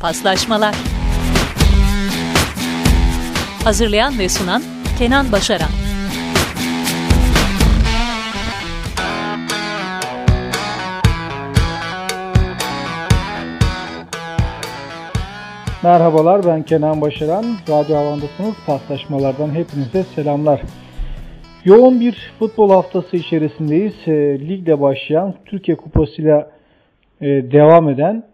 Paslaşmalar Hazırlayan ve sunan Kenan Başaran Merhabalar ben Kenan Başaran. Radyo Havan'dasınız. Paslaşmalardan hepinize selamlar. Yoğun bir futbol haftası içerisindeyiz. E, ligle başlayan, Türkiye Kupası'yla e, devam eden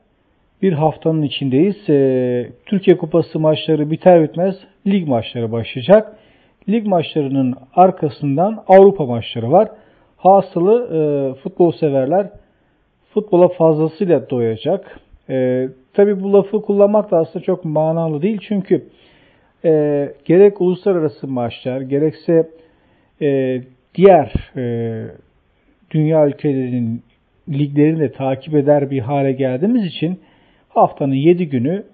bir haftanın içindeyiz. E, Türkiye Kupası maçları biter bitmez lig maçları başlayacak. Lig maçlarının arkasından Avrupa maçları var. Hasılı e, futbol severler futbola fazlasıyla doyacak. E, Tabi bu lafı kullanmak da aslında çok manalı değil. Çünkü e, gerek uluslararası maçlar gerekse e, diğer e, dünya ülkelerinin liglerini de takip eder bir hale geldiğimiz için haftanın 7 günü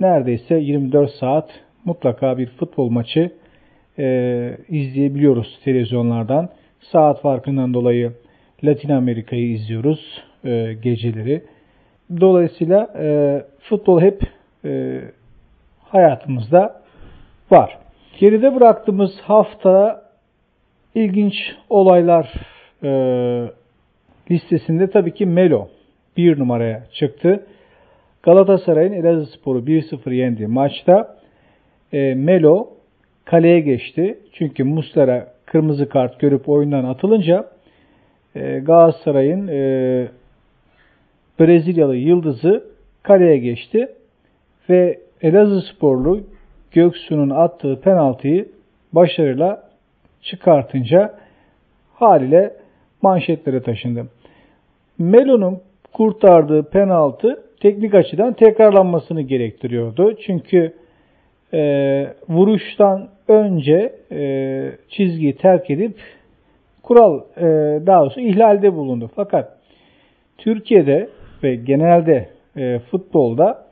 neredeyse 24 saat mutlaka bir futbol maçı e, izleyebiliyoruz televizyonlardan. Saat farkından dolayı Latin Amerika'yı izliyoruz e, geceleri. Dolayısıyla e, futbol hep e, hayatımızda var. Geride bıraktığımız hafta ilginç olaylar e, listesinde tabii ki Melo bir numaraya çıktı. Galatasaray'ın Elazığspor'u 1-0 yendi maçta e, Melo kaleye geçti. Çünkü Muslera kırmızı kart görüp oyundan atılınca e, Galatasaray'ın e, Brezilyalı yıldızı kaleye geçti ve Elazığ sporlu Göksu'nun attığı penaltıyı başarıyla çıkartınca haliyle manşetlere taşındı. Melo'nun kurtardığı penaltı teknik açıdan tekrarlanmasını gerektiriyordu. Çünkü e, vuruştan önce e, çizgiyi terk edip kural e, daha doğrusu ihlalde bulundu. Fakat Türkiye'de ve genelde e, futbolda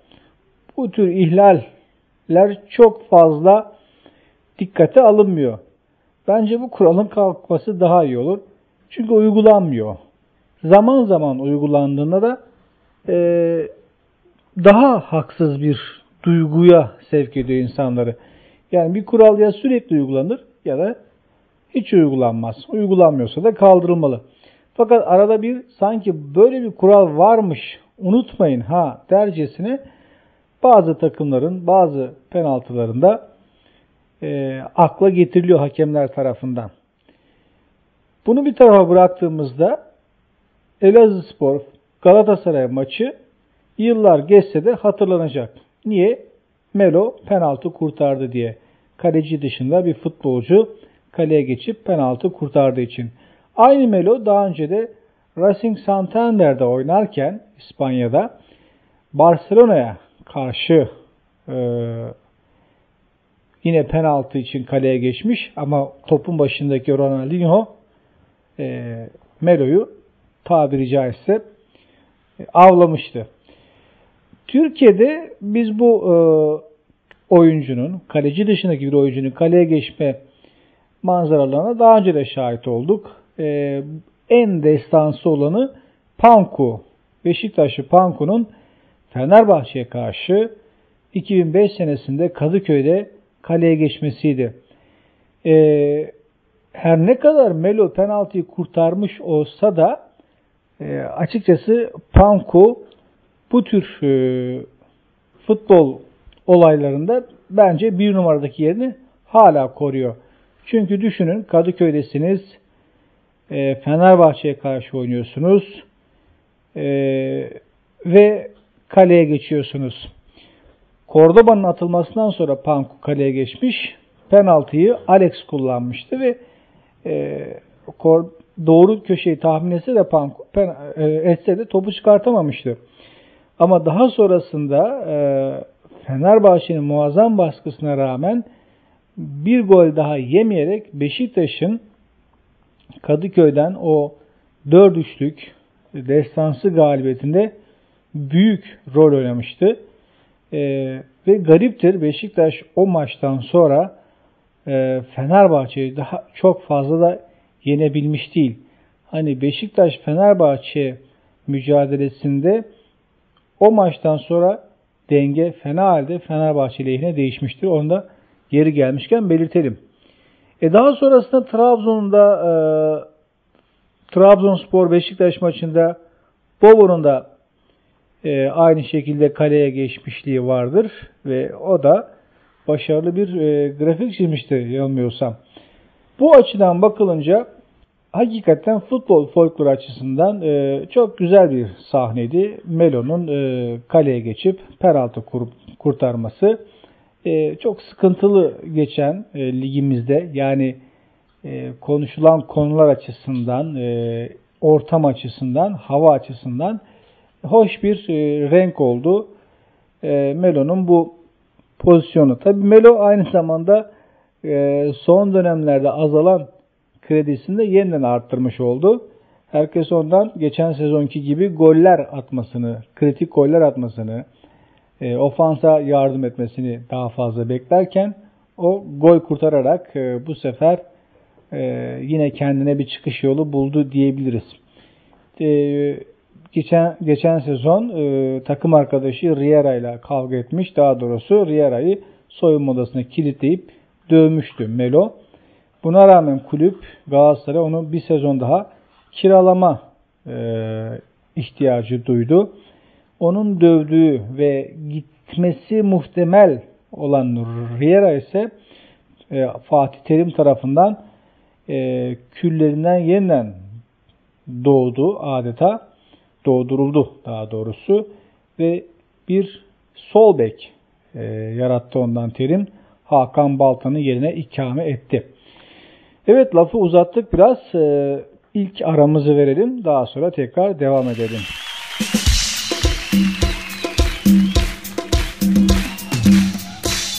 bu tür ihlaller çok fazla dikkate alınmıyor. Bence bu kuralın kalkması daha iyi olur. Çünkü uygulanmıyor. Zaman zaman uygulandığında da e, daha haksız bir duyguya sevk ediyor insanları. Yani bir kural ya sürekli uygulanır ya da hiç uygulanmaz. Uygulanmıyorsa da kaldırılmalı. Fakat arada bir sanki böyle bir kural varmış unutmayın ha dercesine bazı takımların bazı penaltılarında e, akla getiriliyor hakemler tarafından. Bunu bir tarafa bıraktığımızda Elazığ Spor Galatasaray maçı yıllar geçse de hatırlanacak. Niye? Melo penaltı kurtardı diye. Kaleci dışında bir futbolcu kaleye geçip penaltı kurtardığı için. Aynı Melo daha önce de Racing Santander'de oynarken İspanya'da Barcelona'ya karşı e, yine penaltı için kaleye geçmiş ama topun başındaki Ronaldinho e, Melo'yu tabiri caizse e, avlamıştı. Türkiye'de biz bu e, oyuncunun, kaleci dışındaki bir oyuncunun kaleye geçme manzaralarına daha önce de şahit olduk e, en destansı olanı Panku. Beşiktaşlı Panku'nun Fenerbahçe'ye karşı 2005 senesinde Kadıköy'de kaleye geçmesiydi. E, her ne kadar Melo penaltıyı kurtarmış olsa da e, açıkçası Panku bu tür e, futbol olaylarında bence bir numaradaki yerini hala koruyor. Çünkü düşünün Kadıköy'desiniz, e, Fenerbahçe'ye karşı oynuyorsunuz e, ve kaleye geçiyorsunuz. Cordoba'nın atılmasından sonra Panku kaleye geçmiş. Penaltıyı Alex kullanmıştı ve e, doğru köşeyi tahmin etse de Panku pen, e, etse de topu çıkartamamıştı. Ama daha sonrasında e, Fenerbahçe'nin muazzam baskısına rağmen bir gol daha yemeyerek Beşiktaş'ın Kadıköy'den o 4-3'lük destansı galibiyetinde büyük rol oynamıştı. E, ve gariptir Beşiktaş o maçtan sonra e, Fenerbahçe'yi daha çok fazla da yenebilmiş değil. Hani Beşiktaş Fenerbahçe mücadelesinde o maçtan sonra denge fena halde Fenerbahçe lehine değişmiştir. Onu da geri gelmişken belirtelim. E daha sonrasında Trabzon'da e, Trabzonspor Beşiktaş maçında Bobo'nun da e, aynı şekilde kaleye geçmişliği vardır ve o da başarılı bir e, grafik çizmişti yanılmıyorsam. Bu açıdan bakılınca hakikaten futbol folklor açısından e, çok güzel bir sahneydi. Melo'nun e, kaleye geçip penaltı kurup kurtarması e, çok sıkıntılı geçen e, ligimizde yani e, konuşulan konular açısından, e, ortam açısından, hava açısından hoş bir e, renk oldu. E, Melo'nun bu pozisyonu. Tabi Melo aynı zamanda e, son dönemlerde azalan kredisini de yeniden arttırmış oldu. Herkes ondan geçen sezonki gibi goller atmasını, kritik goller atmasını, e, ofansa yardım etmesini daha fazla beklerken o gol kurtararak e, bu sefer e, yine kendine bir çıkış yolu buldu diyebiliriz. E, geçen geçen sezon e, takım arkadaşı Riera ile kavga etmiş. Daha doğrusu Riera'yı soyunma odasına kilitleyip dövmüştü Melo. Buna rağmen kulüp Galatasaray onu bir sezon daha kiralama e, ihtiyacı duydu. Onun dövdüğü ve gitmesi muhtemel olan Riera ise e, Fatih Terim tarafından e, küllerinden yeniden doğdu adeta. Doğduruldu daha doğrusu. Ve bir sol bek e, yarattı ondan Terim. Hakan Baltan'ın yerine ikame etti. Evet lafı uzattık biraz. E, ilk aramızı verelim. Daha sonra tekrar devam edelim.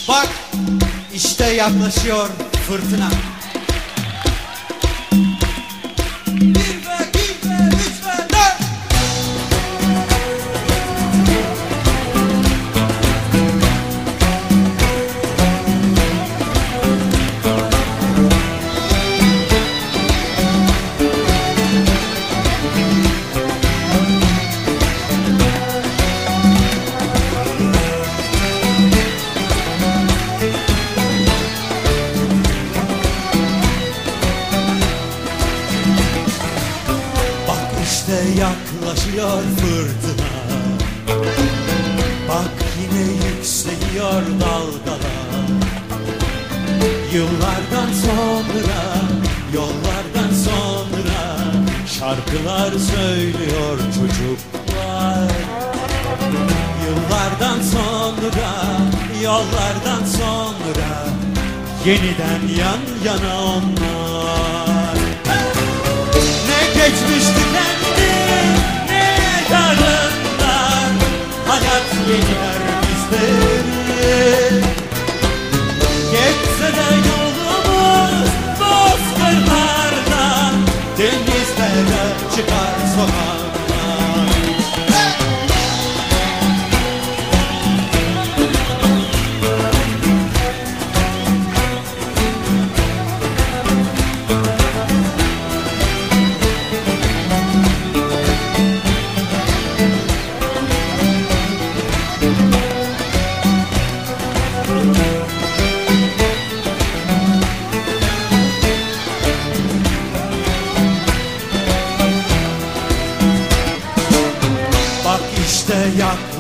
Bak işte yaklaşıyor fırtına. Yıllardan sonra, yollardan sonra Şarkılar söylüyor çocuklar. Yıllardan sonra, yollardan sonra Yeniden yan yana onlar. Ne geçmişti kendi ne yarınlar Hayat yeniler bizleri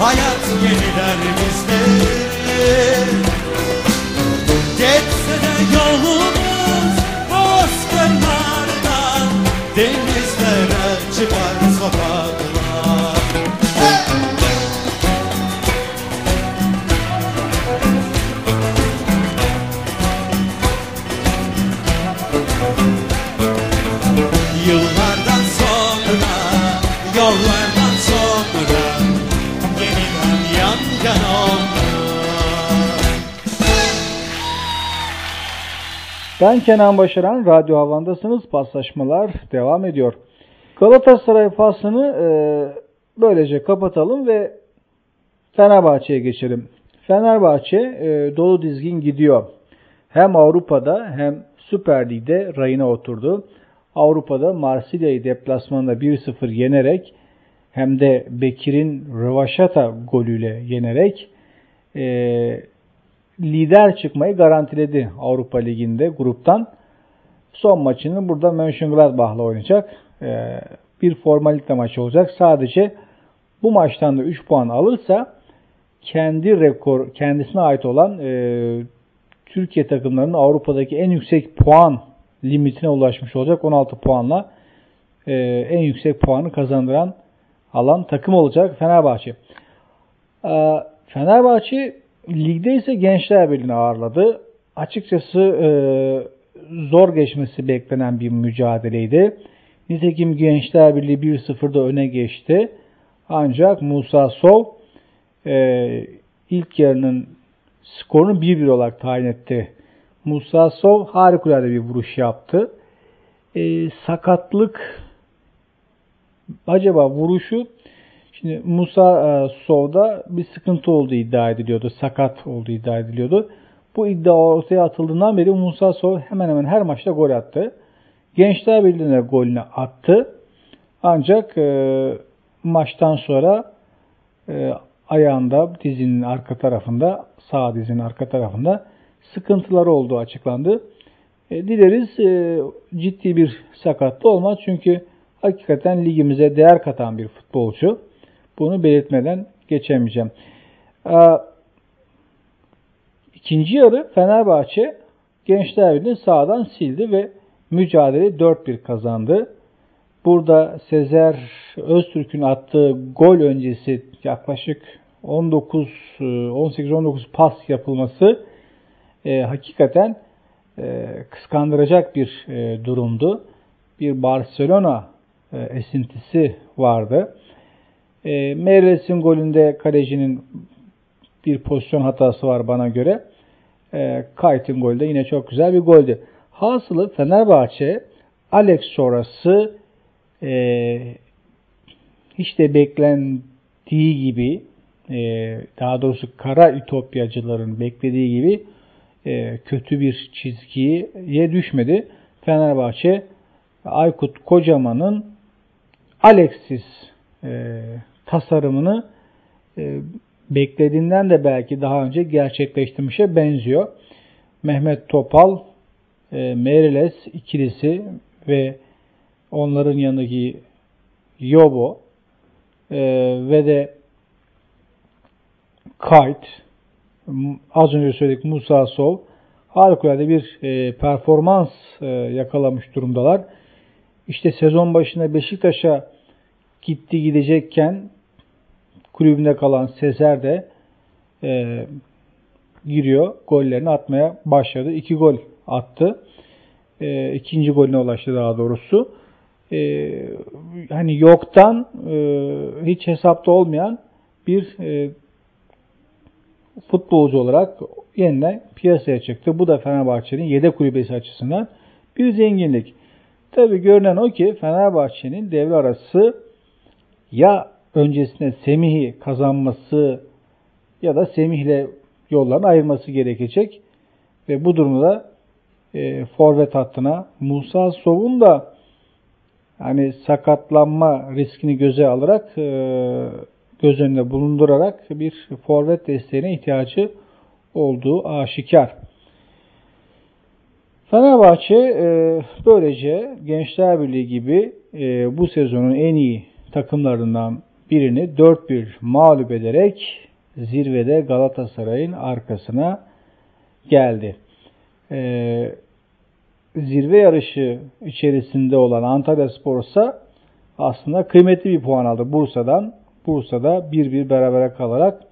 Hayat yeniler bizleri Geçse de yolumuz bozkırlardan Denizlere çıkar sokaklar Ben Kenan Başaran, Radyo Havan'dasınız. Paslaşmalar devam ediyor. Galatasaray faslını e, böylece kapatalım ve Fenerbahçe'ye geçelim. Fenerbahçe e, dolu dizgin gidiyor. Hem Avrupa'da hem Süper Lig'de rayına oturdu. Avrupa'da Marsilya'yı deplasmanda 1-0 yenerek hem de Bekir'in Rövaşata golüyle yenerek e, lider çıkmayı garantiledi Avrupa Ligi'nde gruptan. Son maçını burada Mönchengladbach'la oynayacak. E, bir formalite maçı olacak. Sadece bu maçtan da 3 puan alırsa kendi rekor, kendisine ait olan e, Türkiye takımlarının Avrupa'daki en yüksek puan limitine ulaşmış olacak. 16 puanla e, en yüksek puanı kazandıran alan takım olacak Fenerbahçe. E, Fenerbahçe ligde ise Gençler Birliği'ni ağırladı. Açıkçası e, zor geçmesi beklenen bir mücadeleydi. Nitekim Gençler Birliği 1-0'da öne geçti. Ancak Musa Sov e, ilk yarının skorunu 1-1 olarak tayin etti. Musa Sov harikulade bir vuruş yaptı. E, sakatlık acaba vuruşu şimdi Musa e, Sov'da bir sıkıntı olduğu iddia ediliyordu. Sakat olduğu iddia ediliyordu. Bu iddia ortaya atıldığından beri Musa Sov hemen hemen her maçta gol attı. Gençler Birliği'ne golünü attı. Ancak e, maçtan sonra e, ayağında dizinin arka tarafında sağ dizinin arka tarafında sıkıntıları olduğu açıklandı. E, dileriz e, ciddi bir sakatlı olmaz çünkü hakikaten ligimize değer katan bir futbolcu. Bunu belirtmeden geçemeyeceğim. E, ikinci yarı Fenerbahçe Gençler Birliği'ni sağdan sildi ve mücadele 4-1 kazandı. Burada Sezer Öztürk'ün attığı gol öncesi yaklaşık 19 18-19 pas yapılması e, hakikaten e, kıskandıracak bir e, durumdu. Bir Barcelona e, esintisi vardı. E, Meireles'in golünde kalecinin bir pozisyon hatası var bana göre. E, Kayt'ın golü de yine çok güzel bir goldü. Hasılı Fenerbahçe Alex sonrası e, hiç de beklendiği gibi e, daha doğrusu kara ütopyacıların beklediği gibi e, kötü bir çizgiye düşmedi. Fenerbahçe Aykut Kocaman'ın Alexis e, tasarımını e, beklediğinden de belki daha önce gerçekleştirmişe benziyor. Mehmet Topal, e, Meriles ikilisi ve onların yanındaki Yobo e, ve de Kayt, az önce söyledik Musa Sov harikulade bir e, performans e, yakalamış durumdalar. İşte sezon başında Beşiktaş'a gitti gidecekken kulübünde kalan Sezer de e, giriyor. Gollerini atmaya başladı. İki gol attı. E, ikinci golüne ulaştı daha doğrusu. E, hani yoktan e, hiç hesapta olmayan bir e, futbolcu olarak yeniden piyasaya çıktı. Bu da Fenerbahçe'nin yedek kulübesi açısından bir zenginlik. Tabi görünen o ki Fenerbahçe'nin devre arası ya öncesinde Semih'i kazanması ya da Semih'le yollarını ayırması gerekecek. Ve bu durumda e, forvet hattına Musa Sov'un da yani sakatlanma riskini göze alarak e, göz önünde bulundurarak bir forvet desteğine ihtiyacı olduğu aşikar. Fenerbahçe e, böylece Gençler Birliği gibi e, bu sezonun en iyi takımlarından birini 4-1 mağlup ederek zirvede Galatasaray'ın arkasına geldi. E, zirve yarışı içerisinde olan Antalya Spor ise aslında kıymetli bir puan aldı Bursa'dan. Bursa'da 1-1 berabere kalarak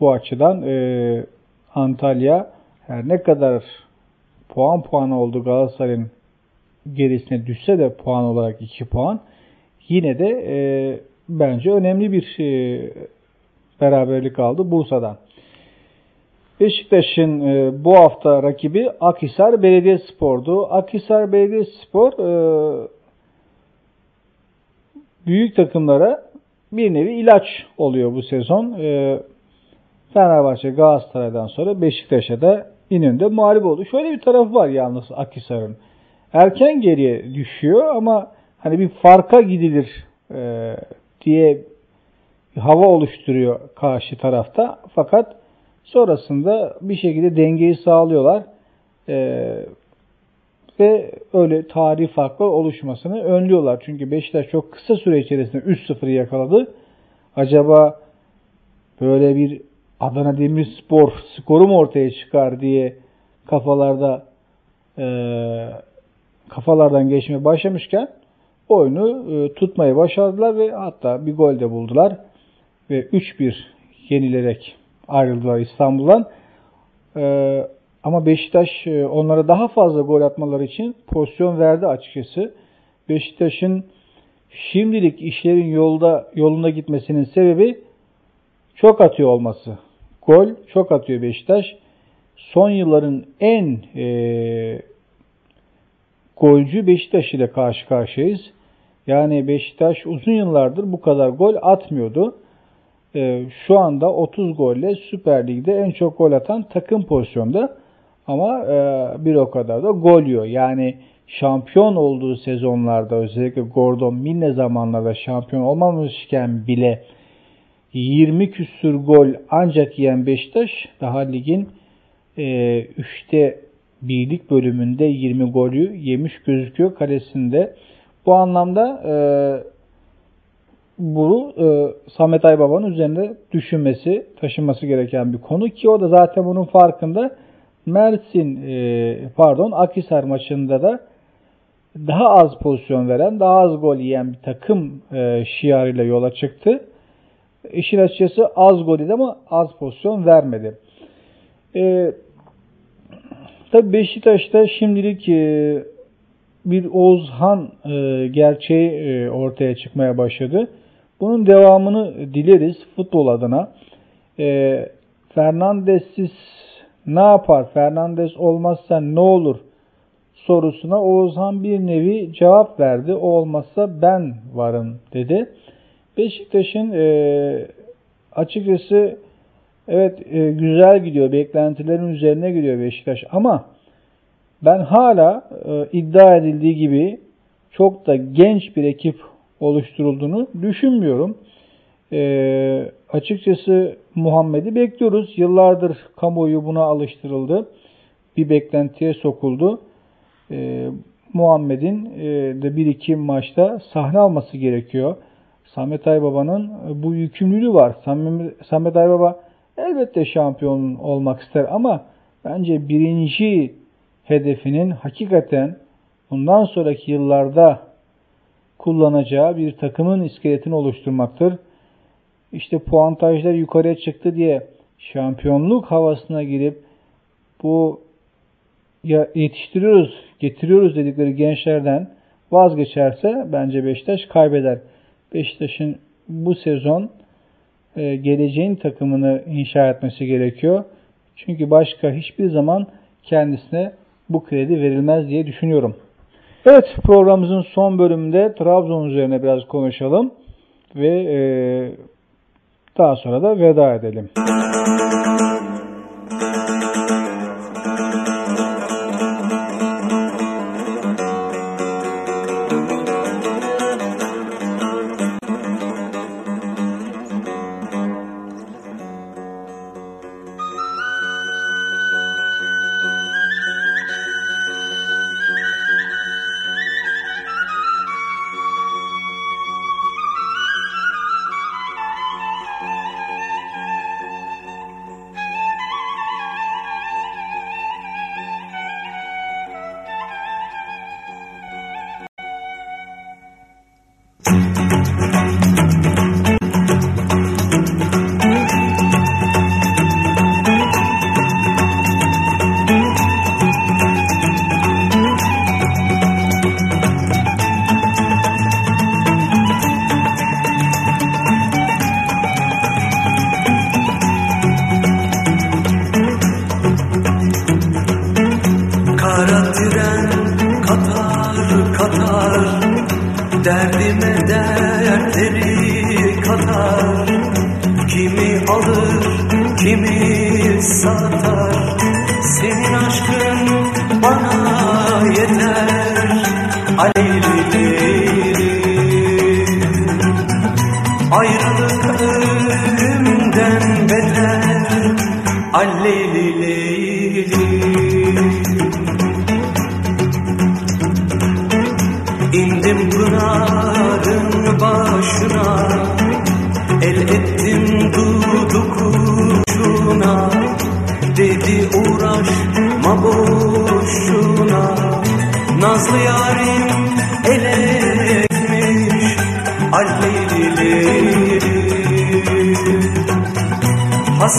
bu açıdan e, Antalya her ne kadar puan puanı oldu Galatasaray'ın gerisine düşse de puan olarak 2 puan yine de e, bence önemli bir e, beraberlik aldı Bursa'dan. Beşiktaş'ın e, bu hafta rakibi Akhisar Belediyespor'du. Akhisar Belediyespor e, büyük takımlara bir nevi ilaç oluyor bu sezon. E, Fenerbahçe Galatasaray'dan sonra Beşiktaş'a da İnönü'nde mağlup oldu. Şöyle bir tarafı var yalnız Akhisar'ın. Erken geriye düşüyor ama hani bir farka gidilir e, diye hava oluşturuyor karşı tarafta. Fakat sonrasında bir şekilde dengeyi sağlıyorlar. E, ve öyle tarih farklı oluşmasını önlüyorlar. Çünkü Beşiktaş çok kısa süre içerisinde 3-0'ı yakaladı. Acaba böyle bir Adana Demirspor skoru mu ortaya çıkar diye kafalarda e, kafalardan geçmeye başlamışken oyunu e, tutmayı başardılar ve hatta bir gol de buldular ve 3-1 yenilerek ayrıldılar İstanbul'dan. E, ama Beşiktaş e, onlara daha fazla gol atmaları için pozisyon verdi açıkçası. Beşiktaş'ın şimdilik işlerin yolda yolunda gitmesinin sebebi çok atıyor olması. Gol çok atıyor Beşiktaş. Son yılların en e, golcü Beşiktaş ile karşı karşıyayız. Yani Beşiktaş uzun yıllardır bu kadar gol atmıyordu. E, şu anda 30 golle Süper Lig'de en çok gol atan takım pozisyonda. Ama e, bir o kadar da gol yiyor. Yani şampiyon olduğu sezonlarda özellikle Gordon Minne zamanlarda şampiyon olmamışken bile 20 küsür gol ancak yiyen Beşiktaş daha ligin e, 3'te birlik bölümünde 20 golü yemiş gözüküyor kalesinde. Bu anlamda e, bu e, Samet Aybaba'nın üzerinde düşünmesi, taşınması gereken bir konu ki o da zaten bunun farkında. Mersin e, pardon Akhisar maçında da daha az pozisyon veren, daha az gol yiyen bir takım e, şiarıyla yola çıktı. İşin açıkçası az gol idi ama az pozisyon vermedi. E, Tabi Beşiktaş'ta şimdilik e, bir Oğuzhan e, gerçeği e, ortaya çıkmaya başladı. Bunun devamını dileriz futbol adına. E, Fernandes'siz ne yapar? Fernandes olmazsa ne olur? sorusuna Oğuzhan bir nevi cevap verdi. O olmazsa ben varım dedi. Beşiktaş'ın e, açıkçası evet e, güzel gidiyor. Beklentilerin üzerine gidiyor Beşiktaş ama ben hala e, iddia edildiği gibi çok da genç bir ekip oluşturulduğunu düşünmüyorum. E, açıkçası Muhammed'i bekliyoruz. Yıllardır kamuoyu buna alıştırıldı. Bir beklentiye sokuldu. E, Muhammed'in e, de bir iki maçta sahne alması gerekiyor. Samet Aybaba'nın bu yükümlülüğü var. Samet Aybaba elbette şampiyon olmak ister ama bence birinci hedefinin hakikaten bundan sonraki yıllarda kullanacağı bir takımın iskeletini oluşturmaktır. İşte puantajlar yukarıya çıktı diye şampiyonluk havasına girip bu ya yetiştiriyoruz, getiriyoruz dedikleri gençlerden vazgeçerse bence Beşiktaş kaybeder. Beşiktaş'ın bu sezon e, geleceğin takımını inşa etmesi gerekiyor. Çünkü başka hiçbir zaman kendisine bu kredi verilmez diye düşünüyorum. Evet programımızın son bölümünde Trabzon üzerine biraz konuşalım ve e, daha sonra da veda edelim. Derdime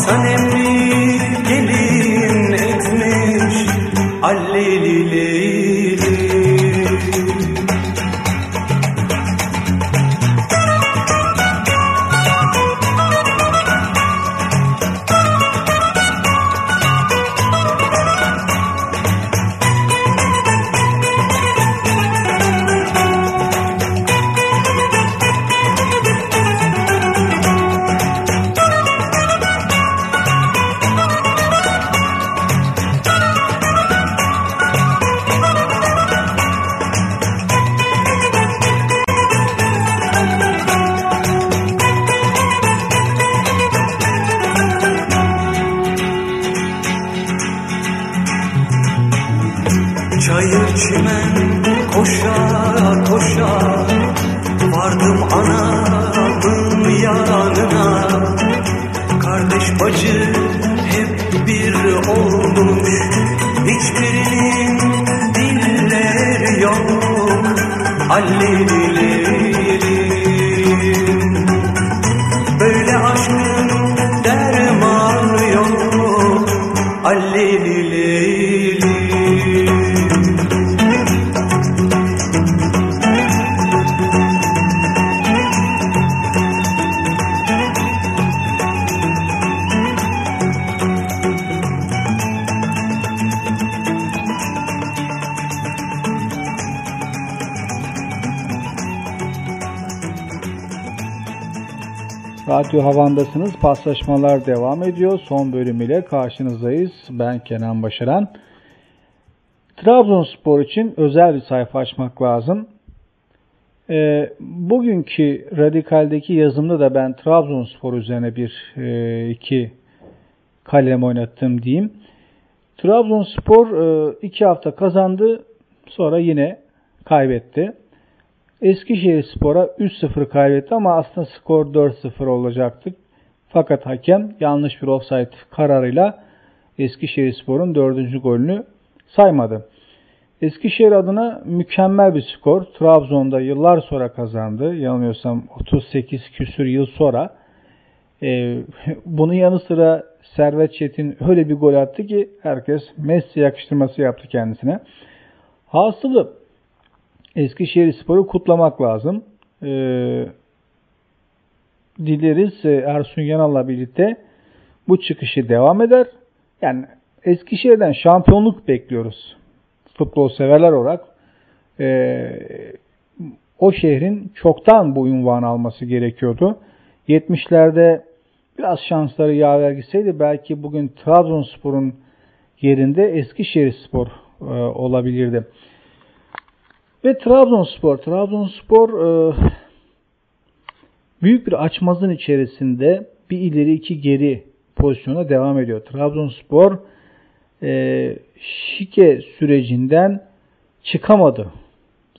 i'm sanem মিলে Radyo Havan'dasınız. Paslaşmalar devam ediyor. Son bölümüyle karşınızdayız. Ben Kenan Başaran. Trabzonspor için özel bir sayfa açmak lazım. E, bugünkü Radikal'deki yazımda da ben Trabzonspor üzerine bir e, iki kalem oynattım diyeyim. Trabzonspor e, iki hafta kazandı. Sonra yine kaybetti. Eskişehir Spor'a 3-0 kaybetti ama aslında skor 4-0 olacaktı. Fakat hakem yanlış bir offside kararıyla Eskişehir Spor'un 4. golünü saymadı. Eskişehir adına mükemmel bir skor. Trabzon'da yıllar sonra kazandı. Yanılmıyorsam 38 küsür yıl sonra. Ee, bunun yanı sıra Servet Çetin öyle bir gol attı ki herkes Messi yakıştırması yaptı kendisine. Hasılı Eskişehir Spor'u kutlamak lazım. Ee, dileriz Ersun Yanal'la birlikte bu çıkışı devam eder. Yani Eskişehir'den şampiyonluk bekliyoruz. Futbol severler olarak e, o şehrin çoktan bu ünvanı alması gerekiyordu. 70'lerde biraz şansları yaver gitseydi belki bugün Trabzonspor'un yerinde Eskişehir Spor e, olabilirdi. Ve Trabzonspor, Trabzonspor e, büyük bir açmazın içerisinde bir ileri iki geri pozisyona devam ediyor. Trabzonspor e, şike sürecinden çıkamadı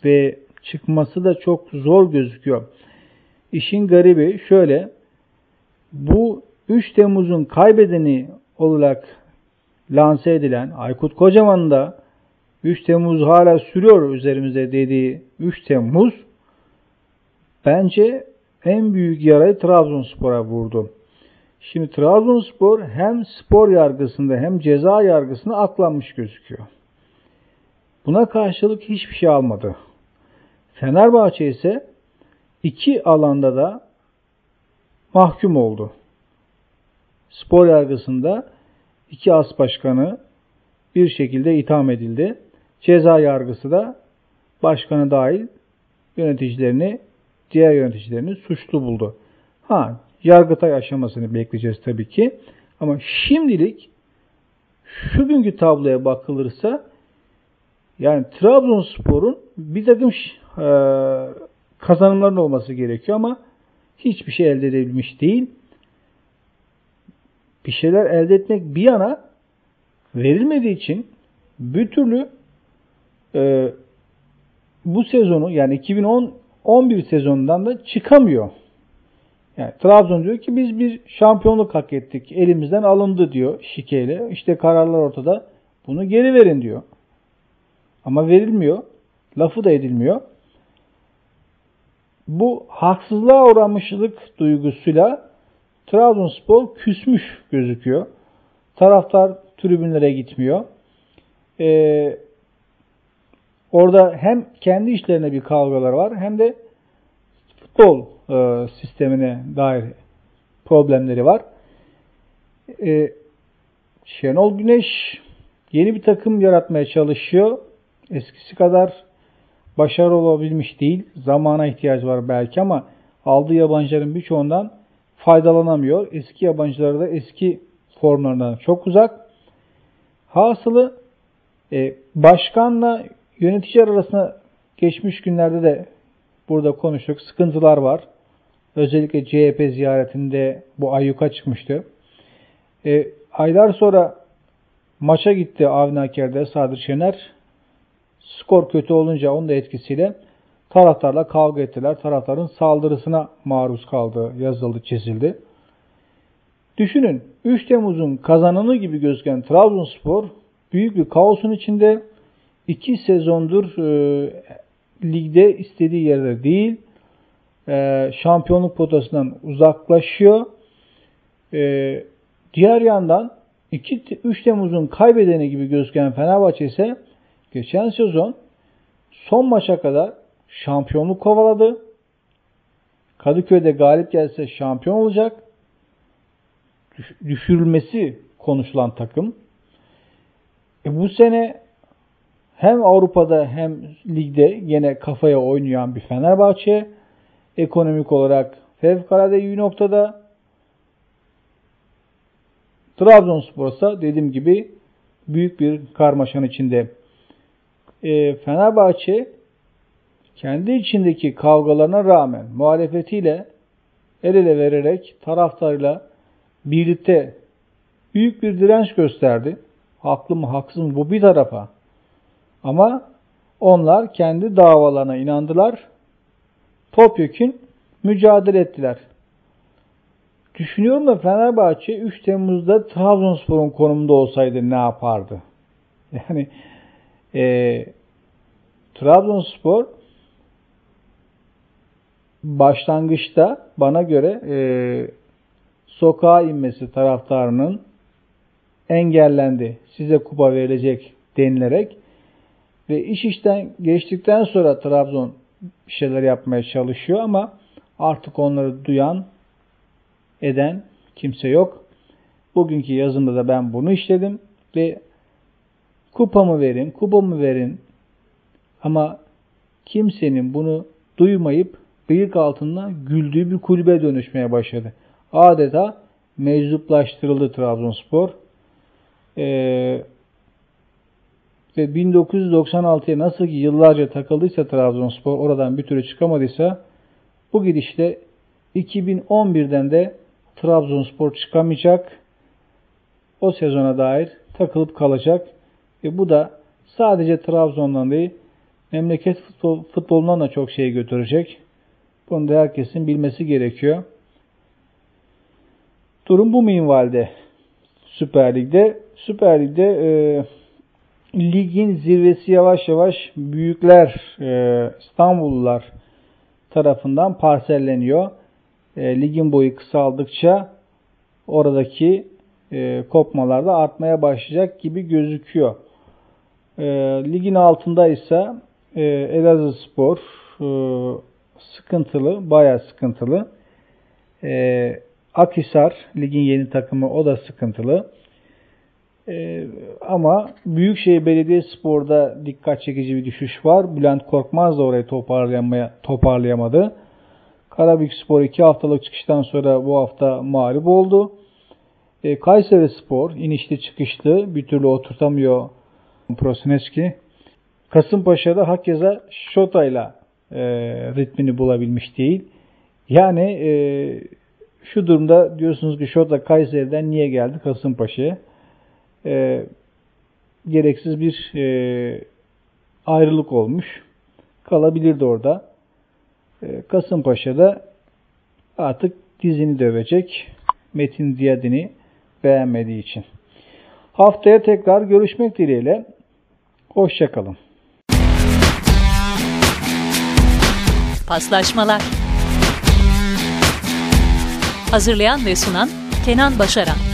ve çıkması da çok zor gözüküyor. İşin garibi şöyle bu 3 Temmuz'un kaybedeni olarak lanse edilen Aykut Kocaman da 3 Temmuz hala sürüyor üzerimize dediği 3 Temmuz bence en büyük yarayı Trabzonspor'a vurdu. Şimdi Trabzonspor hem spor yargısında hem ceza yargısında aklanmış gözüküyor. Buna karşılık hiçbir şey almadı. Fenerbahçe ise iki alanda da mahkum oldu. Spor yargısında iki as başkanı bir şekilde itham edildi. Ceza yargısı da başkanı dahil yöneticilerini, diğer yöneticilerini suçlu buldu. Ha, Yargıtay aşamasını bekleyeceğiz tabii ki. Ama şimdilik şu günkü tabloya bakılırsa yani Trabzonspor'un bir takım e, kazanımların olması gerekiyor ama hiçbir şey elde edebilmiş değil. Bir şeyler elde etmek bir yana verilmediği için bir türlü e, bu sezonu yani 2010 11 sezonundan da çıkamıyor. Yani Trabzon diyor ki biz bir şampiyonluk hak ettik. Elimizden alındı diyor şikeyle. İşte kararlar ortada. Bunu geri verin diyor. Ama verilmiyor. Lafı da edilmiyor. Bu haksızlığa uğramışlık duygusuyla Trabzonspor küsmüş gözüküyor. Taraftar tribünlere gitmiyor. Ee, orada hem kendi işlerine bir kavgalar var hem de futbol e, sistemine dair problemleri var. E, Şenol Güneş yeni bir takım yaratmaya çalışıyor. Eskisi kadar başarılı olabilmiş değil. Zamana ihtiyacı var belki ama aldığı yabancıların birçoğundan faydalanamıyor. Eski yabancıları da eski formlarından çok uzak. Hasılı e, başkanla yönetici arasında geçmiş günlerde de burada konuştuk. Sıkıntılar var. Özellikle CHP ziyaretinde bu ayyuka çıkmıştı. E, aylar sonra maça gitti Avni Aker'de Sadır Şener. Skor kötü olunca onun da etkisiyle taraftarla kavga ettiler. Taraftarın saldırısına maruz kaldı, yazıldı, çizildi. Düşünün 3 Temmuz'un kazananı gibi gözüken Trabzonspor büyük bir kaosun içinde 2 sezondur e, ligde istediği yerde değil. E, şampiyonluk potasından uzaklaşıyor. E, diğer yandan 2-3 Temmuz'un kaybedeni gibi gözüken Fenerbahçe ise geçen sezon son maça kadar şampiyonluk kovaladı. Kadıköy'de galip gelse şampiyon olacak. Düşürülmesi konuşulan takım. E bu sene hem Avrupa'da hem ligde yine kafaya oynayan bir Fenerbahçe. Ekonomik olarak fevkalade iyi noktada. Trabzonspor ise dediğim gibi büyük bir karmaşanın içinde. E, Fenerbahçe kendi içindeki kavgalarına rağmen muhalefetiyle el ele vererek taraftarıyla birlikte büyük bir direnç gösterdi. Haklı mı haksız mı bu bir tarafa. Ama onlar kendi davalarına inandılar. Topyekün mücadele ettiler. Düşünüyorum da Fenerbahçe 3 Temmuz'da Trabzonspor'un konumunda olsaydı ne yapardı? Yani e, Trabzonspor başlangıçta bana göre e, sokağa inmesi taraftarının engellendi. Size kupa verilecek denilerek ve iş işten geçtikten sonra Trabzon bir şeyler yapmaya çalışıyor ama artık onları duyan, eden kimse yok. Bugünkü yazımda da ben bunu işledim ve kupamı verin, kupamı verin ama kimsenin bunu duymayıp bıyık altında güldüğü bir kulübe dönüşmeye başladı. Adeta meczuplaştırıldı Trabzonspor. Ee, ve 1996'ya nasıl ki yıllarca takıldıysa Trabzonspor oradan bir türlü çıkamadıysa bu gidişle 2011'den de Trabzonspor çıkamayacak. O sezona dair takılıp kalacak. Ve bu da sadece Trabzon'dan değil memleket futbol, futbolundan da çok şey götürecek. Bunu da herkesin bilmesi gerekiyor. Durum bu minvalde Süper Lig'de. Süper Lig'de e, ligin zirvesi yavaş yavaş büyükler, e, İstanbullular tarafından parselleniyor. E, ligin boyu kısaldıkça oradaki e, kopmalar da artmaya başlayacak gibi gözüküyor. E, ligin altında ise e, Elazığ Spor e, sıkıntılı, bayağı sıkıntılı. E, Akhisar ligin yeni takımı o da sıkıntılı. E, ama Büyükşehir Belediyespor'da dikkat çekici bir düşüş var. Bülent Korkmaz da orayı toparlayamaya, toparlayamadı. Karabük Spor 2 haftalık çıkıştan sonra bu hafta mağlup oldu. E, Kayseri Spor inişli çıkışlı bir türlü oturtamıyor Prosineski. Kasımpaşa'da hakeza Şota'yla e, ritmini bulabilmiş değil. Yani e, şu durumda diyorsunuz ki Şota Kayseri'den niye geldi Kasımpaşa'ya? E, gereksiz bir e, ayrılık olmuş. Kalabilirdi orada. E, Kasımpaşa'da artık dizini dövecek. Metin Ziyadin'i beğenmediği için. Haftaya tekrar görüşmek dileğiyle. Hoşçakalın. Paslaşmalar Hazırlayan ve sunan Kenan Başaran